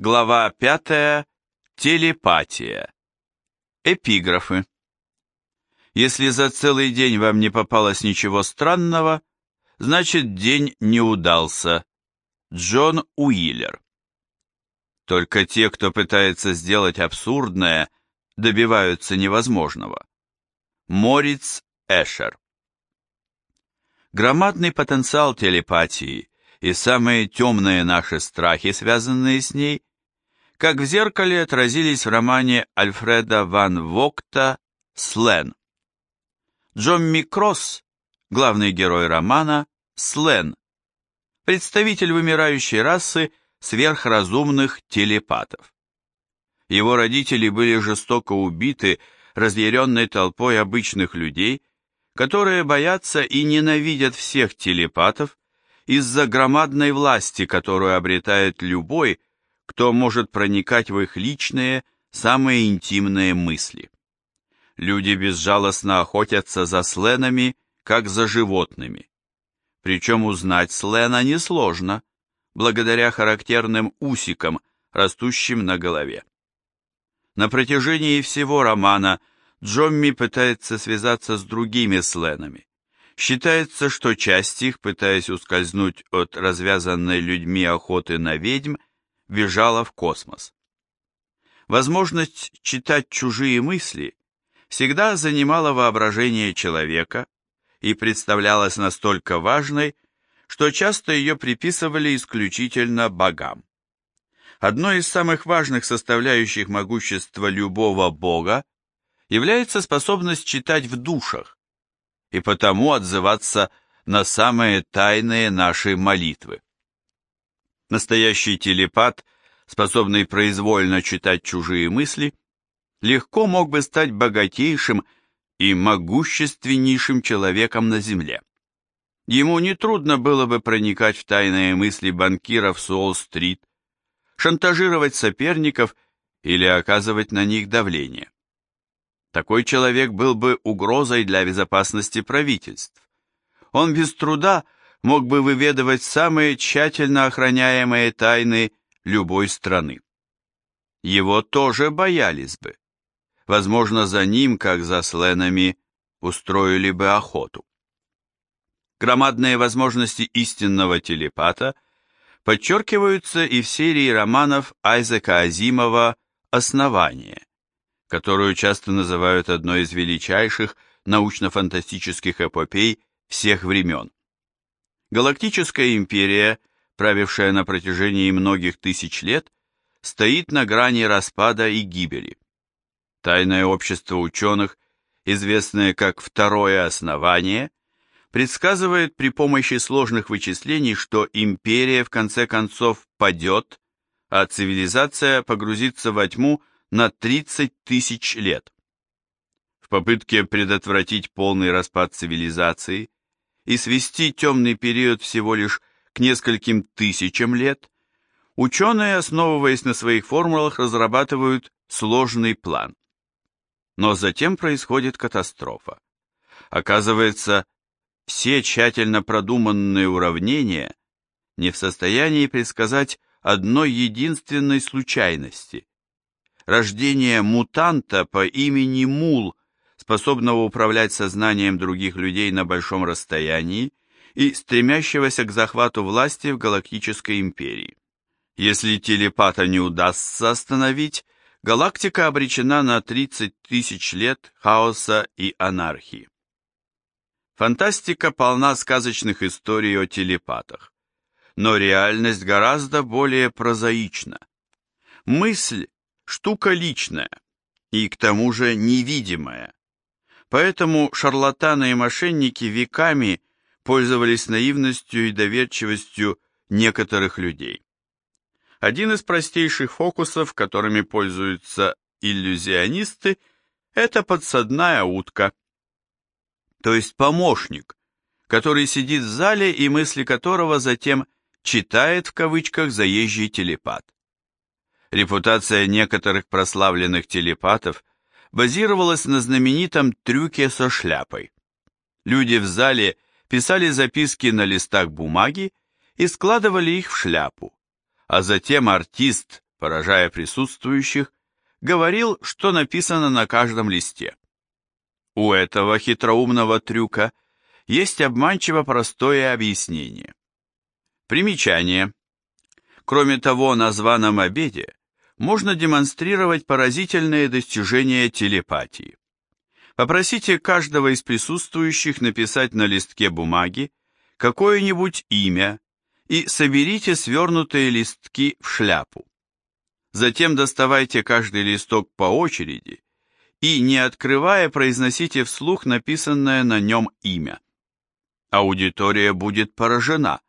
Глава 5. Телепатия. Эпиграфы. Если за целый день вам не попалось ничего странного, значит день не удался. Джон Уиллер. Только те, кто пытается сделать абсурдное, добиваются невозможного. Мориц Эшер. Громадный потенциал телепатии и самые темные наши страхи, связанные с ней, как в зеркале отразились в романе Альфреда ван Вогта «Слен». Джон Микросс, главный герой романа, Слен, представитель вымирающей расы сверхразумных телепатов. Его родители были жестоко убиты разъяренной толпой обычных людей, которые боятся и ненавидят всех телепатов из-за громадной власти, которую обретает любой, кто может проникать в их личные, самые интимные мысли. Люди безжалостно охотятся за сленами, как за животными. Причем узнать слена несложно, благодаря характерным усикам, растущим на голове. На протяжении всего романа Джомми пытается связаться с другими сленами. Считается, что часть их, пытаясь ускользнуть от развязанной людьми охоты на ведьм, бежала в космос. Возможность читать чужие мысли всегда занимала воображение человека и представлялась настолько важной, что часто ее приписывали исключительно богам. Одной из самых важных составляющих могущества любого бога является способность читать в душах и потому отзываться на самые тайные наши молитвы. Настоящий телепат, способный произвольно читать чужие мысли, легко мог бы стать богатейшим и могущественнейшим человеком на Земле. Ему нетрудно было бы проникать в тайные мысли банкиров с Уолл-стрит, шантажировать соперников или оказывать на них давление. Такой человек был бы угрозой для безопасности правительств. Он без труда мог бы выведывать самые тщательно охраняемые тайны любой страны. Его тоже боялись бы. Возможно, за ним, как за сленами, устроили бы охоту. Громадные возможности истинного телепата подчеркиваются и в серии романов Айзека Азимова «Основание», которую часто называют одной из величайших научно-фантастических эпопей всех времен. Галактическая империя, правившая на протяжении многих тысяч лет, стоит на грани распада и гибели. Тайное общество ученых, известное как Второе Основание, предсказывает при помощи сложных вычислений, что империя в конце концов падет, а цивилизация погрузится во тьму на 30 тысяч лет. В попытке предотвратить полный распад цивилизации и свести темный период всего лишь к нескольким тысячам лет, ученые, основываясь на своих формулах, разрабатывают сложный план. Но затем происходит катастрофа. Оказывается, все тщательно продуманные уравнения не в состоянии предсказать одной единственной случайности – рождение мутанта по имени Мул способного управлять сознанием других людей на большом расстоянии и стремящегося к захвату власти в галактической империи. Если телепата не удастся остановить, галактика обречена на 30 тысяч лет хаоса и анархии. Фантастика полна сказочных историй о телепатах, но реальность гораздо более прозаична. Мысль – штука личная и к тому же невидимая. Поэтому шарлатаны и мошенники веками пользовались наивностью и доверчивостью некоторых людей. Один из простейших фокусов, которыми пользуются иллюзионисты, это подсадная утка, то есть помощник, который сидит в зале и мысли которого затем читает в кавычках заезжий телепат. Репутация некоторых прославленных телепатов базировалась на знаменитом трюке со шляпой. Люди в зале писали записки на листах бумаги и складывали их в шляпу, а затем артист, поражая присутствующих, говорил, что написано на каждом листе. У этого хитроумного трюка есть обманчиво простое объяснение. Примечание. Кроме того, на званом обеде можно демонстрировать поразительные достижения телепатии. Попросите каждого из присутствующих написать на листке бумаги какое-нибудь имя и соберите свернутые листки в шляпу. Затем доставайте каждый листок по очереди и, не открывая, произносите вслух написанное на нем имя. Аудитория будет поражена,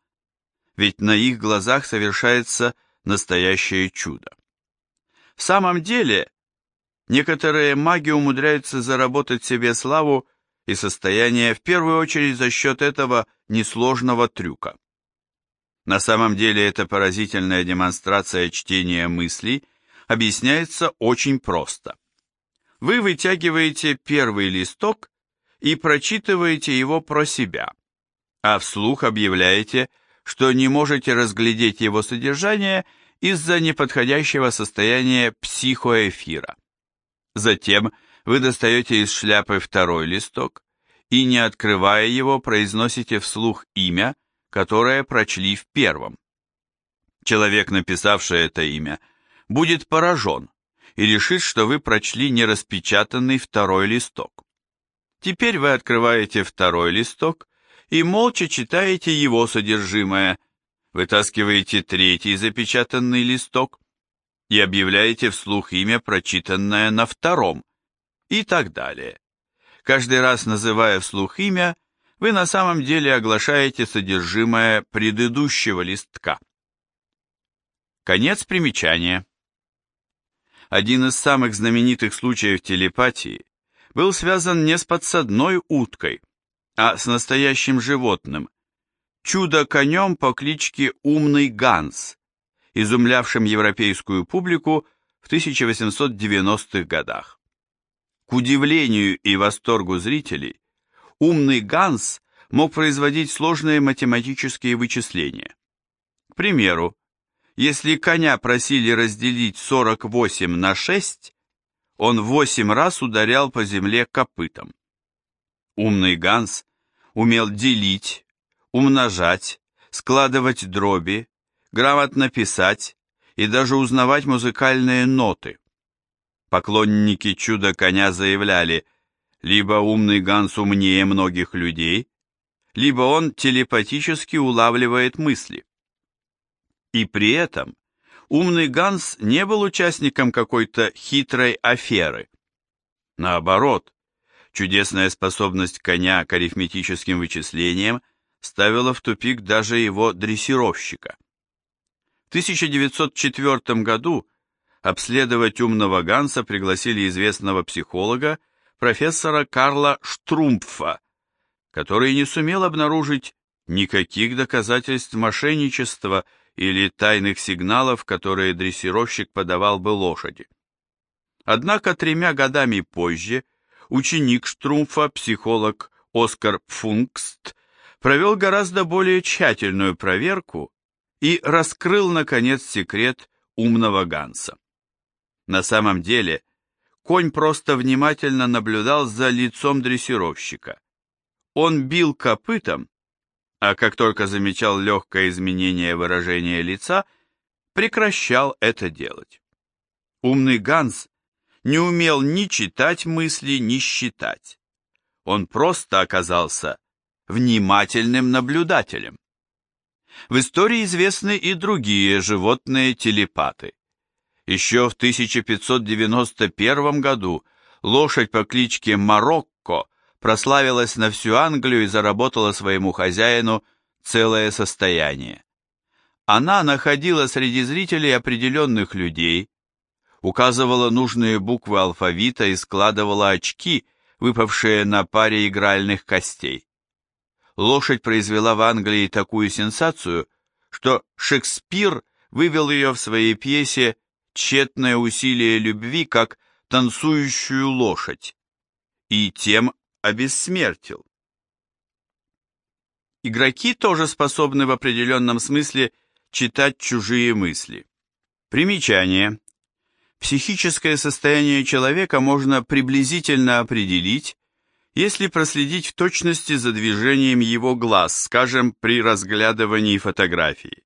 ведь на их глазах совершается настоящее чудо. В самом деле, некоторые маги умудряются заработать себе славу и состояние в первую очередь за счет этого несложного трюка. На самом деле эта поразительная демонстрация чтения мыслей объясняется очень просто. Вы вытягиваете первый листок и прочитываете его про себя, а вслух объявляете, что не можете разглядеть его содержание из-за неподходящего состояния психоэфира. Затем вы достаете из шляпы второй листок и, не открывая его, произносите вслух имя, которое прочли в первом. Человек, написавший это имя, будет поражен и решит, что вы прочли нераспечатанный второй листок. Теперь вы открываете второй листок и молча читаете его содержимое – вытаскиваете третий запечатанный листок и объявляете вслух имя, прочитанное на втором, и так далее. Каждый раз называя вслух имя, вы на самом деле оглашаете содержимое предыдущего листка. Конец примечания. Один из самых знаменитых случаев телепатии был связан не с подсадной уткой, а с настоящим животным, чудо-конем по кличке Умный Ганс, изумлявшим европейскую публику в 1890-х годах. К удивлению и восторгу зрителей, Умный Ганс мог производить сложные математические вычисления. К примеру, если коня просили разделить 48 на 6, он 8 раз ударял по земле копытом. Умный Ганс умел делить, умножать, складывать дроби, грамотно писать и даже узнавать музыкальные ноты. Поклонники чуда-коня заявляли, либо умный Ганс умнее многих людей, либо он телепатически улавливает мысли. И при этом умный Ганс не был участником какой-то хитрой аферы. Наоборот, чудесная способность коня к арифметическим вычислениям ставила в тупик даже его дрессировщика. В 1904 году обследовать умного Ганса пригласили известного психолога, профессора Карла Штрумпфа, который не сумел обнаружить никаких доказательств мошенничества или тайных сигналов, которые дрессировщик подавал бы лошади. Однако тремя годами позже ученик Штрумфа, психолог Оскар Функст, провел гораздо более тщательную проверку и раскрыл, наконец, секрет умного Ганса. На самом деле, конь просто внимательно наблюдал за лицом дрессировщика. Он бил копытом, а как только замечал легкое изменение выражения лица, прекращал это делать. Умный Ганс не умел ни читать мысли, ни считать. Он просто оказался внимательным наблюдателем. В истории известны и другие животные-телепаты. Еще в 1591 году лошадь по кличке Марокко прославилась на всю Англию и заработала своему хозяину целое состояние. Она находила среди зрителей определенных людей, указывала нужные буквы алфавита и складывала очки, выпавшие на паре игральных костей лошадь произвела в Англии такую сенсацию, что Шекспир вывел ее в своей пьесе «Тщетное усилие любви» как танцующую лошадь и тем обессмертил. Игроки тоже способны в определенном смысле читать чужие мысли. Примечание. Психическое состояние человека можно приблизительно определить, если проследить в точности за движением его глаз, скажем, при разглядывании фотографии.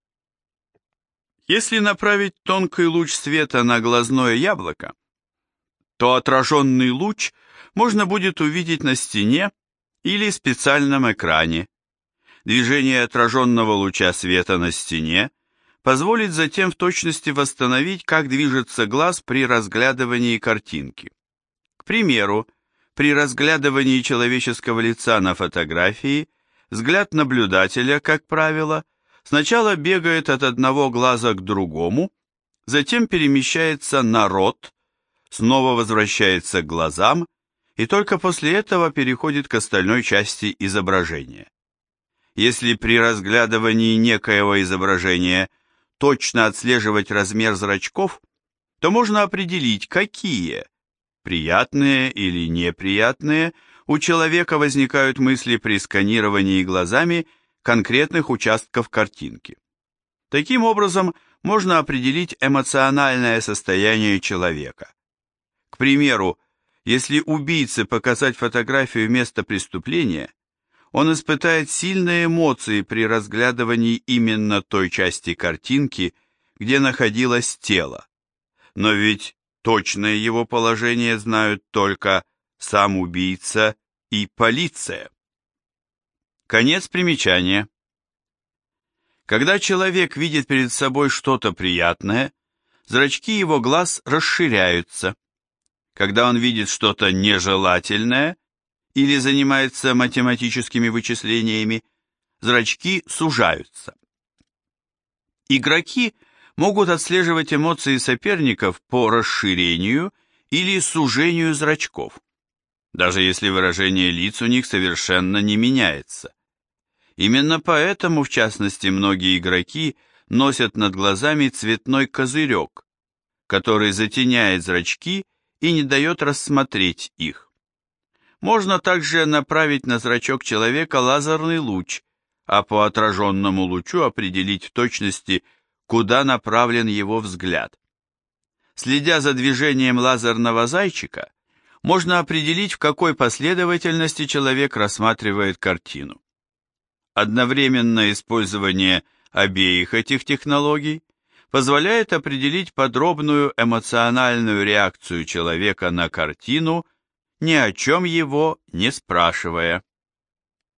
Если направить тонкий луч света на глазное яблоко, то отраженный луч можно будет увидеть на стене или специальном экране. Движение отраженного луча света на стене позволит затем в точности восстановить, как движется глаз при разглядывании картинки. К примеру, при разглядывании человеческого лица на фотографии взгляд наблюдателя, как правило, сначала бегает от одного глаза к другому, затем перемещается на рот, снова возвращается к глазам и только после этого переходит к остальной части изображения. Если при разглядывании некоего изображения – точно отслеживать размер зрачков, то можно определить, какие, приятные или неприятные, у человека возникают мысли при сканировании глазами конкретных участков картинки. Таким образом, можно определить эмоциональное состояние человека. К примеру, если убийце показать фотографию места преступления, он испытает сильные эмоции при разглядывании именно той части картинки, где находилось тело. Но ведь точное его положение знают только сам убийца и полиция. Конец примечания. Когда человек видит перед собой что-то приятное, зрачки его глаз расширяются. Когда он видит что-то нежелательное, или занимается математическими вычислениями, зрачки сужаются. Игроки могут отслеживать эмоции соперников по расширению или сужению зрачков, даже если выражение лиц у них совершенно не меняется. Именно поэтому, в частности, многие игроки носят над глазами цветной козырек, который затеняет зрачки и не дает рассмотреть их. Можно также направить на зрачок человека лазерный луч, а по отраженному лучу определить в точности, куда направлен его взгляд. Следя за движением лазерного зайчика, можно определить, в какой последовательности человек рассматривает картину. Одновременное использование обеих этих технологий позволяет определить подробную эмоциональную реакцию человека на картину ни о чем его не спрашивая.